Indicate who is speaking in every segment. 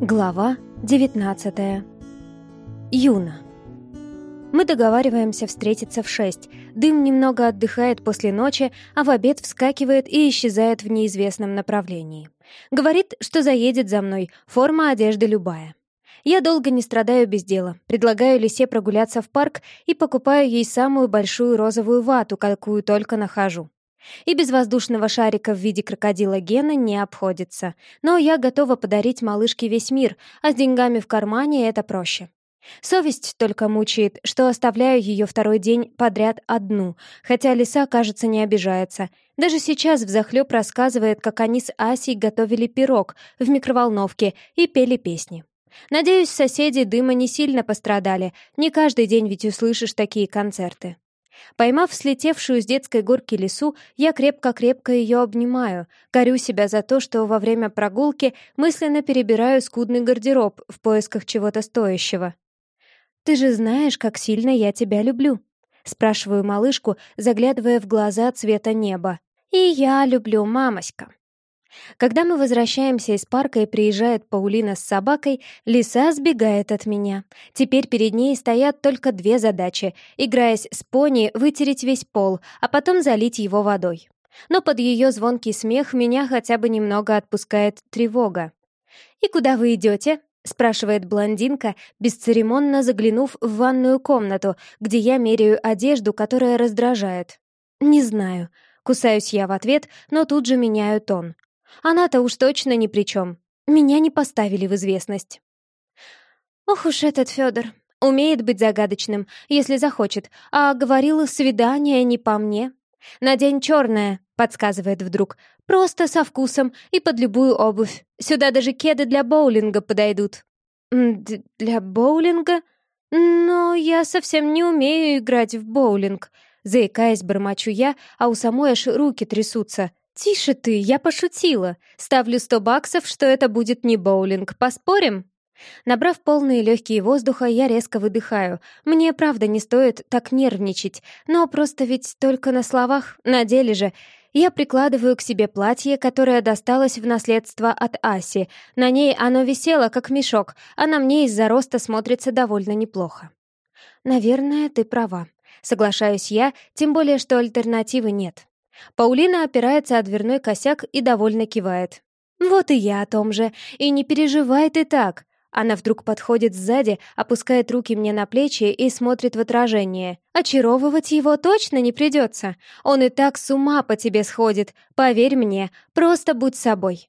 Speaker 1: Глава 19. Юна. Мы договариваемся встретиться в шесть. Дым немного отдыхает после ночи, а в обед вскакивает и исчезает в неизвестном направлении. Говорит, что заедет за мной, форма одежды любая. Я долго не страдаю без дела. Предлагаю Лисе прогуляться в парк и покупаю ей самую большую розовую вату, какую только нахожу. И без воздушного шарика в виде крокодила Гена не обходится. Но я готова подарить малышке весь мир, а с деньгами в кармане это проще. Совесть только мучает, что оставляю ее второй день подряд одну, хотя лиса, кажется, не обижается. Даже сейчас взахлеб рассказывает, как они с Асей готовили пирог в микроволновке и пели песни. Надеюсь, соседи дыма не сильно пострадали, не каждый день ведь услышишь такие концерты. Поймав слетевшую с детской горки лису, я крепко-крепко ее обнимаю, корю себя за то, что во время прогулки мысленно перебираю скудный гардероб в поисках чего-то стоящего. «Ты же знаешь, как сильно я тебя люблю», — спрашиваю малышку, заглядывая в глаза цвета неба. «И я люблю, мамоська». Когда мы возвращаемся из парка и приезжает Паулина с собакой, лиса сбегает от меня. Теперь перед ней стоят только две задачи — играясь с пони, вытереть весь пол, а потом залить его водой. Но под ее звонкий смех меня хотя бы немного отпускает тревога. «И куда вы идете?» — спрашивает блондинка, бесцеремонно заглянув в ванную комнату, где я меряю одежду, которая раздражает. «Не знаю». Кусаюсь я в ответ, но тут же меняю тон. Она-то уж точно ни при чем. Меня не поставили в известность. Ох уж этот Федор. Умеет быть загадочным, если захочет, а говорил, свидание не по мне. «Надень черное», — подсказывает вдруг, «просто со вкусом и под любую обувь. Сюда даже кеды для боулинга подойдут». Д «Для боулинга? Но я совсем не умею играть в боулинг», — заикаясь, бормочу я, а у самой аж руки трясутся. «Тише ты, я пошутила. Ставлю сто баксов, что это будет не боулинг. Поспорим?» Набрав полные легкие воздуха, я резко выдыхаю. Мне, правда, не стоит так нервничать, но просто ведь только на словах, на деле же. Я прикладываю к себе платье, которое досталось в наследство от Аси. На ней оно висело, как мешок, а на мне из-за роста смотрится довольно неплохо. «Наверное, ты права», — соглашаюсь я, тем более, что альтернативы нет. Паулина опирается о дверной косяк и довольно кивает. «Вот и я о том же. И не переживай ты так». Она вдруг подходит сзади, опускает руки мне на плечи и смотрит в отражение. «Очаровывать его точно не придется. Он и так с ума по тебе сходит. Поверь мне, просто будь собой».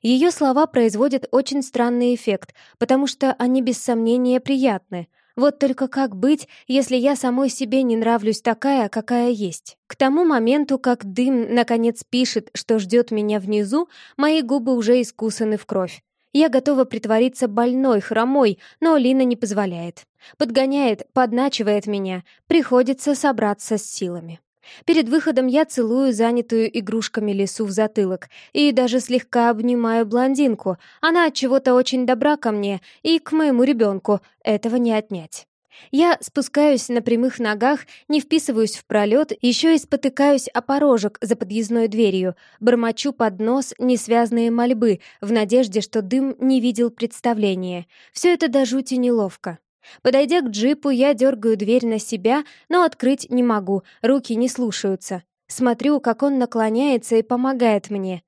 Speaker 1: Ее слова производят очень странный эффект, потому что они без сомнения приятны. Вот только как быть, если я самой себе не нравлюсь такая, какая есть? К тому моменту, как дым наконец пишет, что ждет меня внизу, мои губы уже искусаны в кровь. Я готова притвориться больной, хромой, но Лина не позволяет. Подгоняет, подначивает меня. Приходится собраться с силами. Перед выходом я целую занятую игрушками лису в затылок и даже слегка обнимаю блондинку. Она от чего-то очень добра ко мне и к моему ребенку. Этого не отнять. Я спускаюсь на прямых ногах, не вписываюсь в пролет, еще и спотыкаюсь о порожек за подъездной дверью, бормочу под нос несвязные мольбы в надежде, что дым не видел представления. Все это до жути неловко. Подойдя к джипу, я дергаю дверь на себя, но открыть не могу, руки не слушаются. Смотрю, как он наклоняется и помогает мне.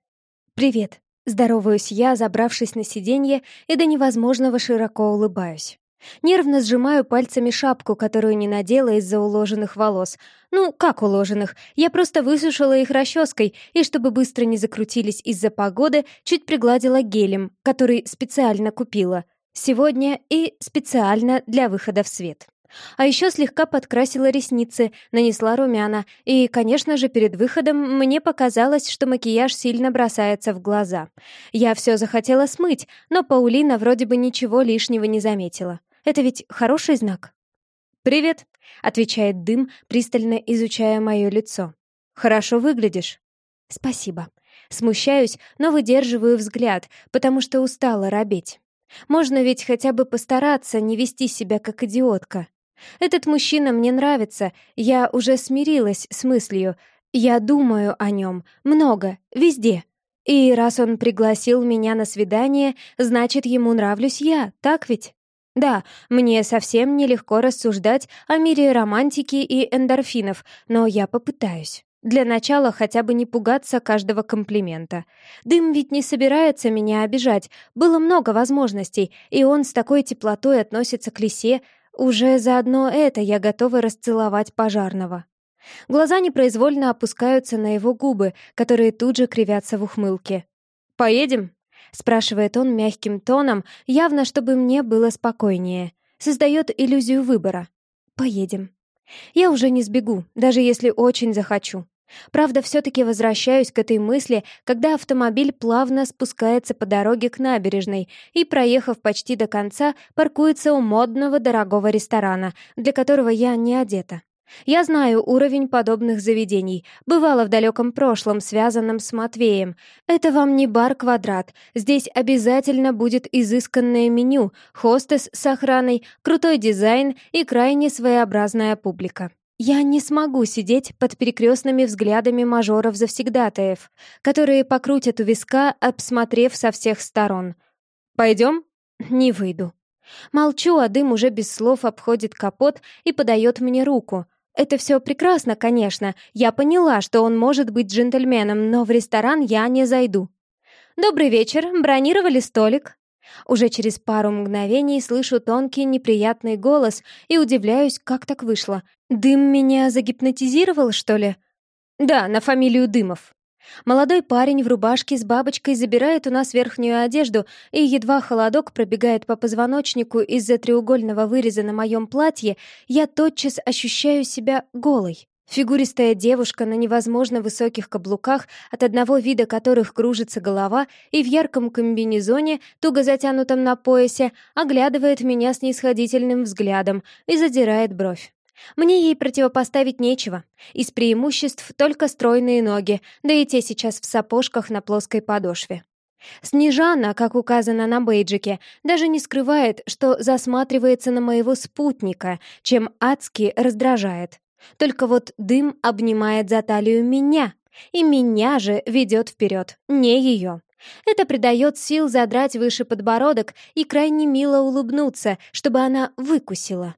Speaker 1: «Привет», — здороваюсь я, забравшись на сиденье, и до невозможного широко улыбаюсь. Нервно сжимаю пальцами шапку, которую не надела из-за уложенных волос. Ну, как уложенных? Я просто высушила их расческой, и чтобы быстро не закрутились из-за погоды, чуть пригладила гелем, который специально купила — Сегодня и специально для выхода в свет. А еще слегка подкрасила ресницы, нанесла румяна, и, конечно же, перед выходом мне показалось, что макияж сильно бросается в глаза. Я все захотела смыть, но Паулина вроде бы ничего лишнего не заметила. Это ведь хороший знак. «Привет», — отвечает дым, пристально изучая мое лицо. «Хорошо выглядишь». «Спасибо». Смущаюсь, но выдерживаю взгляд, потому что устала робеть. Можно ведь хотя бы постараться не вести себя как идиотка. Этот мужчина мне нравится, я уже смирилась с мыслью. Я думаю о нем много, везде. И раз он пригласил меня на свидание, значит, ему нравлюсь я, так ведь? Да, мне совсем нелегко рассуждать о мире романтики и эндорфинов, но я попытаюсь. Для начала хотя бы не пугаться каждого комплимента. Дым ведь не собирается меня обижать. Было много возможностей, и он с такой теплотой относится к лисе. Уже заодно это я готова расцеловать пожарного. Глаза непроизвольно опускаются на его губы, которые тут же кривятся в ухмылке. «Поедем?» — спрашивает он мягким тоном, явно чтобы мне было спокойнее. Создает иллюзию выбора. «Поедем». Я уже не сбегу, даже если очень захочу. Правда, все-таки возвращаюсь к этой мысли, когда автомобиль плавно спускается по дороге к набережной и, проехав почти до конца, паркуется у модного дорогого ресторана, для которого я не одета. Я знаю уровень подобных заведений. Бывало в далеком прошлом, связанном с Матвеем. Это вам не бар-квадрат. Здесь обязательно будет изысканное меню, хостес с охраной, крутой дизайн и крайне своеобразная публика. Я не смогу сидеть под перекрестными взглядами мажоров-завсегдатаев, которые покрутят у виска, обсмотрев со всех сторон. «Пойдем?» «Не выйду». Молчу, а дым уже без слов обходит капот и подает мне руку. Это все прекрасно, конечно. Я поняла, что он может быть джентльменом, но в ресторан я не зайду. «Добрый вечер. Бронировали столик?» Уже через пару мгновений слышу тонкий неприятный голос и удивляюсь, как так вышло. Дым меня загипнотизировал, что ли? Да, на фамилию Дымов. Молодой парень в рубашке с бабочкой забирает у нас верхнюю одежду, и едва холодок пробегает по позвоночнику из-за треугольного выреза на моем платье, я тотчас ощущаю себя голой. Фигуристая девушка на невозможно высоких каблуках, от одного вида которых кружится голова, и в ярком комбинезоне, туго затянутом на поясе, оглядывает меня с нисходительным взглядом и задирает бровь. Мне ей противопоставить нечего. Из преимуществ только стройные ноги, да и те сейчас в сапожках на плоской подошве. Снежана, как указано на бейджике, даже не скрывает, что засматривается на моего спутника, чем адски раздражает. Только вот дым обнимает за талию меня, и меня же ведет вперед, не ее. Это придает сил задрать выше подбородок и крайне мило улыбнуться, чтобы она выкусила.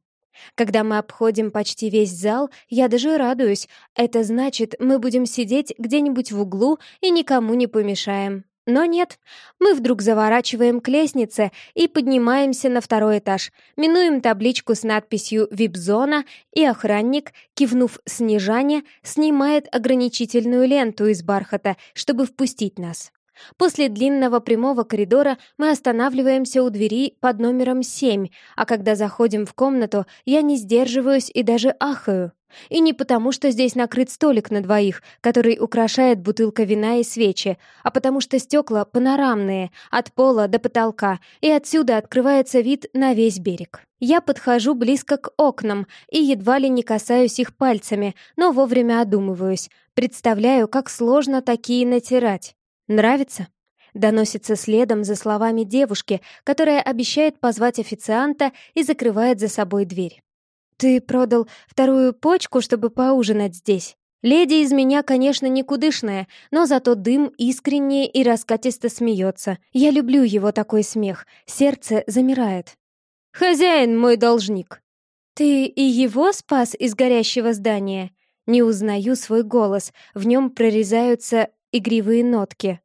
Speaker 1: Когда мы обходим почти весь зал, я даже радуюсь. Это значит, мы будем сидеть где-нибудь в углу и никому не помешаем. Но нет, мы вдруг заворачиваем к лестнице и поднимаемся на второй этаж, минуем табличку с надписью «Вип-зона», и охранник, кивнув Снежане, снимает ограничительную ленту из бархата, чтобы впустить нас. После длинного прямого коридора мы останавливаемся у двери под номером 7, а когда заходим в комнату, я не сдерживаюсь и даже ахаю. И не потому, что здесь накрыт столик на двоих, который украшает бутылка вина и свечи, а потому что стекла панорамные, от пола до потолка, и отсюда открывается вид на весь берег. Я подхожу близко к окнам и едва ли не касаюсь их пальцами, но вовремя одумываюсь. Представляю, как сложно такие натирать. Нравится? Доносится следом за словами девушки, которая обещает позвать официанта и закрывает за собой дверь. «Ты продал вторую почку, чтобы поужинать здесь?» Леди из меня, конечно, никудышная, но зато дым искренне и раскатисто смеется. Я люблю его такой смех. Сердце замирает. «Хозяин мой должник!» «Ты и его спас из горящего здания?» Не узнаю свой голос, в нем прорезаются игривые нотки.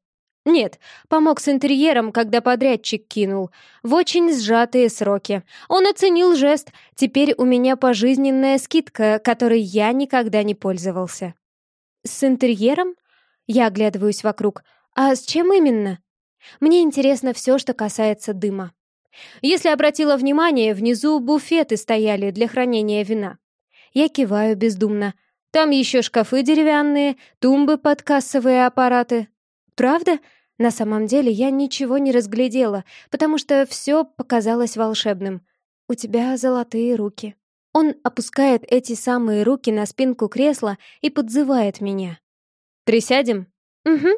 Speaker 1: Нет, помог с интерьером, когда подрядчик кинул. В очень сжатые сроки. Он оценил жест. Теперь у меня пожизненная скидка, которой я никогда не пользовался. С интерьером? Я оглядываюсь вокруг. А с чем именно? Мне интересно все, что касается дыма. Если обратила внимание, внизу буфеты стояли для хранения вина. Я киваю бездумно. Там еще шкафы деревянные, тумбы под кассовые аппараты. Правда? На самом деле я ничего не разглядела, потому что все показалось волшебным. У тебя золотые руки. Он опускает эти самые руки на спинку кресла и подзывает меня. «Присядем?» «Угу».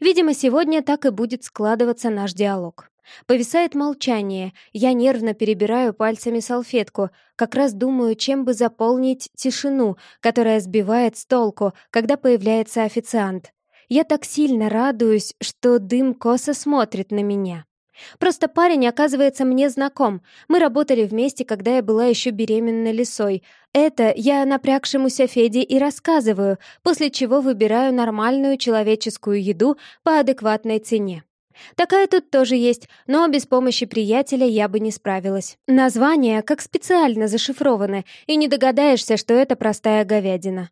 Speaker 1: Видимо, сегодня так и будет складываться наш диалог. Повисает молчание, я нервно перебираю пальцами салфетку, как раз думаю, чем бы заполнить тишину, которая сбивает с толку, когда появляется официант. Я так сильно радуюсь, что дым косо смотрит на меня. Просто парень оказывается мне знаком. Мы работали вместе, когда я была еще беременна лисой. Это я напрягшемуся Феде и рассказываю, после чего выбираю нормальную человеческую еду по адекватной цене. Такая тут тоже есть, но без помощи приятеля я бы не справилась. Название как специально зашифрованы, и не догадаешься, что это простая говядина.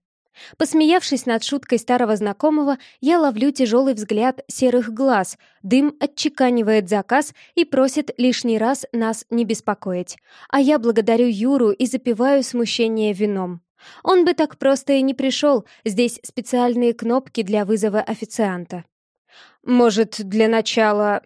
Speaker 1: Посмеявшись над шуткой старого знакомого, я ловлю тяжелый взгляд серых глаз. Дым отчеканивает заказ и просит лишний раз нас не беспокоить. А я благодарю Юру и запиваю смущение вином. Он бы так просто и не пришел, здесь специальные кнопки для вызова официанта. «Может, для начала...»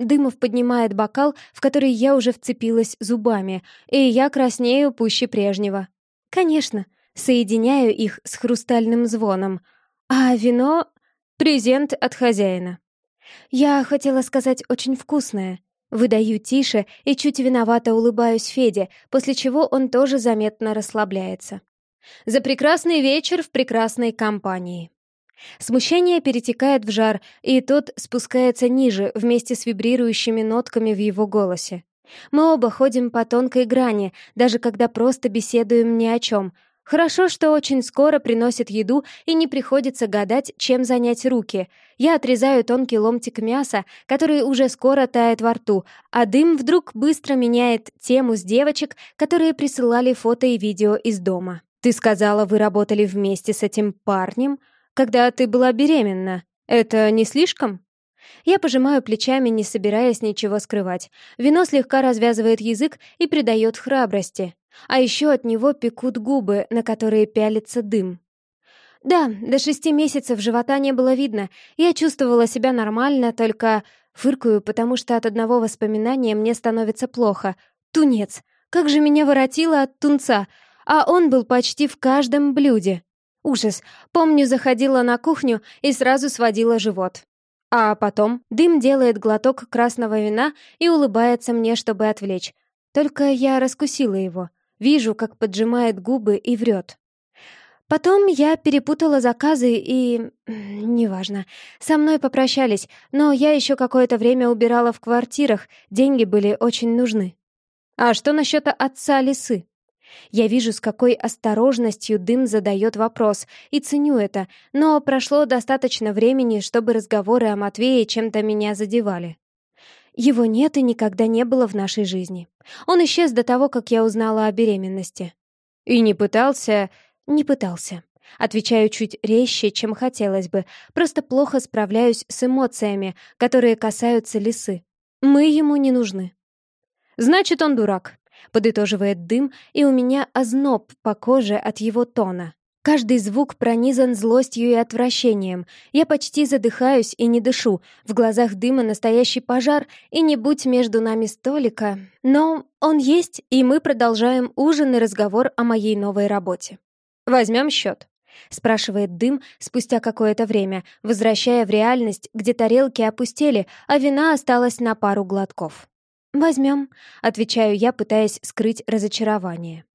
Speaker 1: Дымов поднимает бокал, в который я уже вцепилась зубами, и я краснею пуще прежнего. «Конечно», соединяю их с хрустальным звоном. А вино — презент от хозяина. Я хотела сказать очень вкусное. Выдаю тише и чуть виновато улыбаюсь Феде, после чего он тоже заметно расслабляется. За прекрасный вечер в прекрасной компании. Смущение перетекает в жар, и тот спускается ниже вместе с вибрирующими нотками в его голосе. Мы оба ходим по тонкой грани, даже когда просто беседуем ни о чем, Хорошо, что очень скоро приносит еду и не приходится гадать, чем занять руки. Я отрезаю тонкий ломтик мяса, который уже скоро тает во рту, а дым вдруг быстро меняет тему с девочек, которые присылали фото и видео из дома. «Ты сказала, вы работали вместе с этим парнем, когда ты была беременна. Это не слишком?» Я пожимаю плечами, не собираясь ничего скрывать. Вино слегка развязывает язык и придает храбрости. А еще от него пекут губы, на которые пялится дым. Да, до шести месяцев живота не было видно. Я чувствовала себя нормально, только фыркаю, потому что от одного воспоминания мне становится плохо. Тунец. Как же меня воротило от тунца. А он был почти в каждом блюде. Ужас. Помню, заходила на кухню и сразу сводила живот. А потом дым делает глоток красного вина и улыбается мне, чтобы отвлечь. Только я раскусила его. Вижу, как поджимает губы и врет. Потом я перепутала заказы и... Неважно. Со мной попрощались, но я еще какое-то время убирала в квартирах, деньги были очень нужны. А что насчет отца лисы? Я вижу, с какой осторожностью дым задает вопрос, и ценю это, но прошло достаточно времени, чтобы разговоры о Матвее чем-то меня задевали. Его нет и никогда не было в нашей жизни. Он исчез до того, как я узнала о беременности. И не пытался... Не пытался. Отвечаю чуть резче, чем хотелось бы. Просто плохо справляюсь с эмоциями, которые касаются лисы. Мы ему не нужны. Значит, он дурак. Подытоживает дым, и у меня озноб по коже от его тона. Каждый звук пронизан злостью и отвращением. Я почти задыхаюсь и не дышу. В глазах дыма настоящий пожар, и не будь между нами столика. Но он есть, и мы продолжаем ужин и разговор о моей новой работе. «Возьмем счет», — спрашивает дым спустя какое-то время, возвращая в реальность, где тарелки опустели, а вина осталась на пару глотков. «Возьмем», — отвечаю я, пытаясь скрыть разочарование.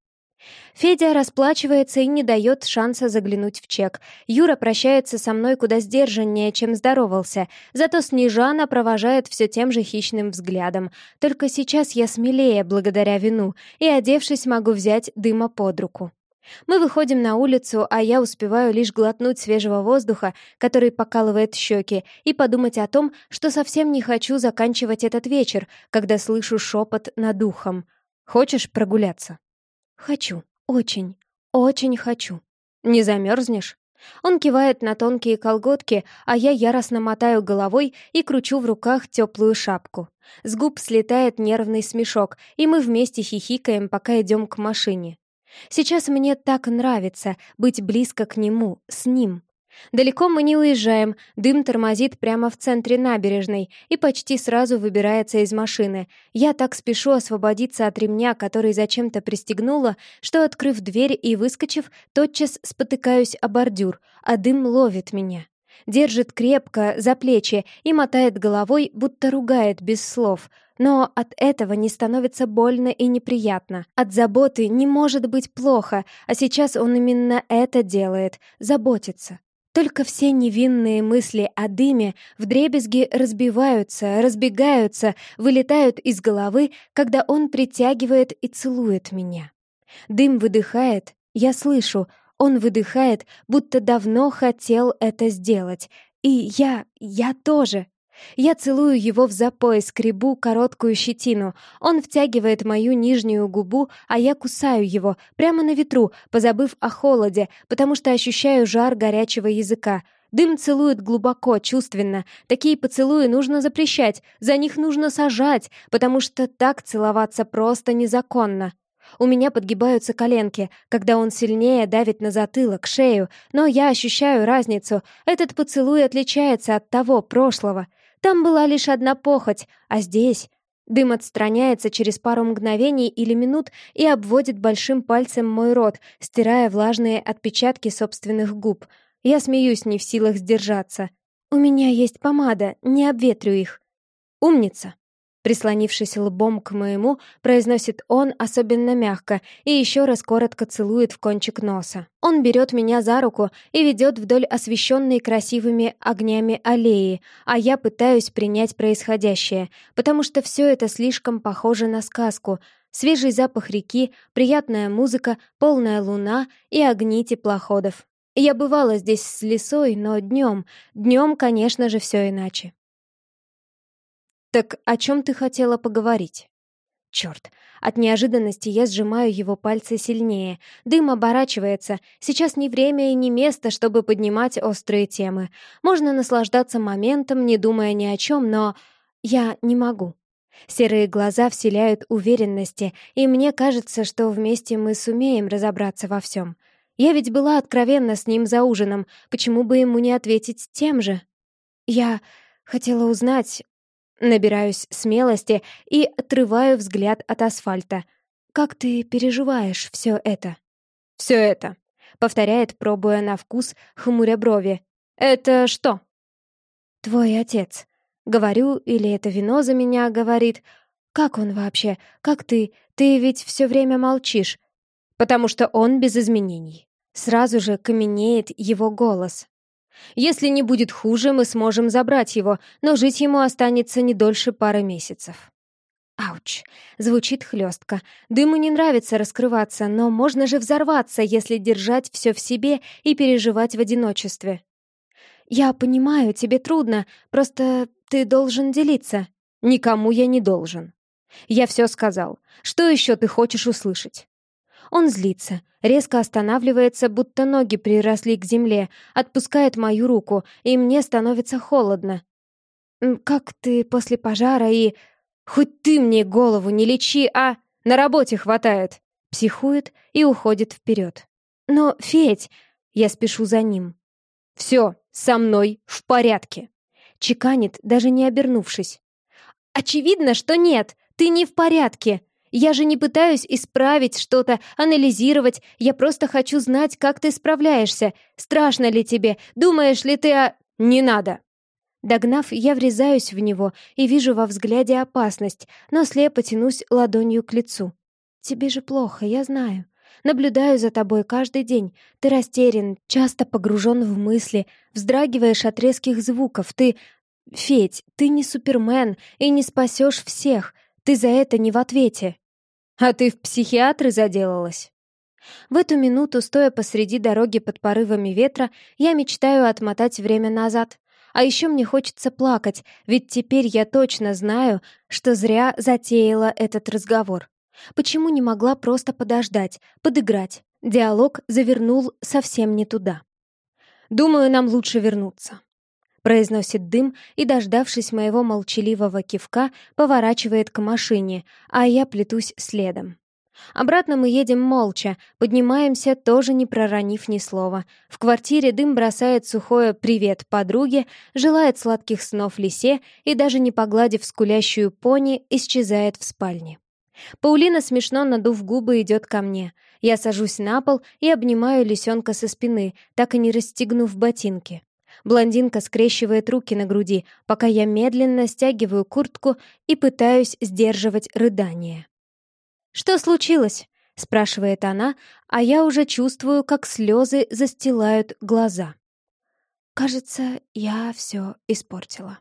Speaker 1: Федя расплачивается и не дает шанса заглянуть в чек. Юра прощается со мной куда сдержаннее, чем здоровался, зато Снежана провожает все тем же хищным взглядом. Только сейчас я смелее благодаря вину, и, одевшись, могу взять дыма под руку. Мы выходим на улицу, а я успеваю лишь глотнуть свежего воздуха, который покалывает щеки, и подумать о том, что совсем не хочу заканчивать этот вечер, когда слышу шепот над ухом. «Хочешь прогуляться?» «Хочу. Очень. Очень хочу. Не замерзнешь?» Он кивает на тонкие колготки, а я яростно мотаю головой и кручу в руках теплую шапку. С губ слетает нервный смешок, и мы вместе хихикаем, пока идем к машине. Сейчас мне так нравится быть близко к нему, с ним. Далеко мы не уезжаем, дым тормозит прямо в центре набережной и почти сразу выбирается из машины. Я так спешу освободиться от ремня, который зачем-то пристегнула, что, открыв дверь и выскочив, тотчас спотыкаюсь о бордюр, а дым ловит меня. Держит крепко, за плечи и мотает головой, будто ругает без слов. Но от этого не становится больно и неприятно. От заботы не может быть плохо, а сейчас он именно это делает — заботится. Только все невинные мысли о дыме вдребезги разбиваются, разбегаются, вылетают из головы, когда он притягивает и целует меня. Дым выдыхает, я слышу, он выдыхает, будто давно хотел это сделать. И я, я тоже. Я целую его в запой, скребу короткую щетину. Он втягивает мою нижнюю губу, а я кусаю его, прямо на ветру, позабыв о холоде, потому что ощущаю жар горячего языка. Дым целует глубоко, чувственно. Такие поцелуи нужно запрещать, за них нужно сажать, потому что так целоваться просто незаконно. У меня подгибаются коленки, когда он сильнее давит на затылок, шею, но я ощущаю разницу. Этот поцелуй отличается от того прошлого. Там была лишь одна похоть, а здесь... Дым отстраняется через пару мгновений или минут и обводит большим пальцем мой рот, стирая влажные отпечатки собственных губ. Я смеюсь, не в силах сдержаться. «У меня есть помада, не обветрю их». «Умница!» Прислонившись лбом к моему, произносит он особенно мягко и еще раз коротко целует в кончик носа. Он берет меня за руку и ведет вдоль освещенной красивыми огнями аллеи, а я пытаюсь принять происходящее, потому что все это слишком похоже на сказку. Свежий запах реки, приятная музыка, полная луна и огни теплоходов. Я бывала здесь с лесой, но днем, днем, конечно же, все иначе. «Так о чем ты хотела поговорить?» Черт, от неожиданности я сжимаю его пальцы сильнее. Дым оборачивается. Сейчас не время и не место, чтобы поднимать острые темы. Можно наслаждаться моментом, не думая ни о чем, но я не могу. Серые глаза вселяют уверенности, и мне кажется, что вместе мы сумеем разобраться во всем. Я ведь была откровенна с ним за ужином, почему бы ему не ответить тем же? Я хотела узнать, Набираюсь смелости и отрываю взгляд от асфальта. «Как ты переживаешь все это?» «Все это», — повторяет, пробуя на вкус, хмуря брови. «Это что?» «Твой отец». Говорю, или это вино за меня говорит. «Как он вообще? Как ты? Ты ведь все время молчишь». «Потому что он без изменений». Сразу же каменеет его голос. Если не будет хуже, мы сможем забрать его, но жить ему останется не дольше пары месяцев. Ауч, звучит хлестко. Дыму не нравится раскрываться, но можно же взорваться, если держать все в себе и переживать в одиночестве. Я понимаю, тебе трудно, просто ты должен делиться. Никому я не должен. Я все сказал. Что еще ты хочешь услышать? Он злится, резко останавливается, будто ноги приросли к земле, отпускает мою руку, и мне становится холодно. «Как ты после пожара и...» «Хоть ты мне голову не лечи, а... На работе хватает!» Психует и уходит вперед. «Но, Федь...» Я спешу за ним. «Все, со мной в порядке!» Чеканит, даже не обернувшись. «Очевидно, что нет! Ты не в порядке!» Я же не пытаюсь исправить что-то, анализировать. Я просто хочу знать, как ты справляешься. Страшно ли тебе? Думаешь ли ты о... Не надо!» Догнав, я врезаюсь в него и вижу во взгляде опасность, но слепо тянусь ладонью к лицу. «Тебе же плохо, я знаю. Наблюдаю за тобой каждый день. Ты растерян, часто погружен в мысли, вздрагиваешь от резких звуков. Ты... Федь, ты не супермен и не спасешь всех. Ты за это не в ответе. А ты в психиатры заделалась? В эту минуту, стоя посреди дороги под порывами ветра, я мечтаю отмотать время назад. А еще мне хочется плакать, ведь теперь я точно знаю, что зря затеяла этот разговор. Почему не могла просто подождать, подыграть? Диалог завернул совсем не туда. «Думаю, нам лучше вернуться», произносит дым и, дождавшись моего молчаливого кивка, поворачивает к машине, а я плетусь следом. Обратно мы едем молча, поднимаемся, тоже не проронив ни слова. В квартире дым бросает сухое «привет» подруге, желает сладких снов лисе и, даже не погладив скулящую пони, исчезает в спальне. Паулина, смешно надув губы, идет ко мне. Я сажусь на пол и обнимаю лисенка со спины, так и не расстегнув ботинки. Блондинка скрещивает руки на груди, пока я медленно стягиваю куртку и пытаюсь сдерживать рыдание. «Что случилось?» — спрашивает она, а я уже чувствую, как слезы застилают глаза. Кажется, я все испортила.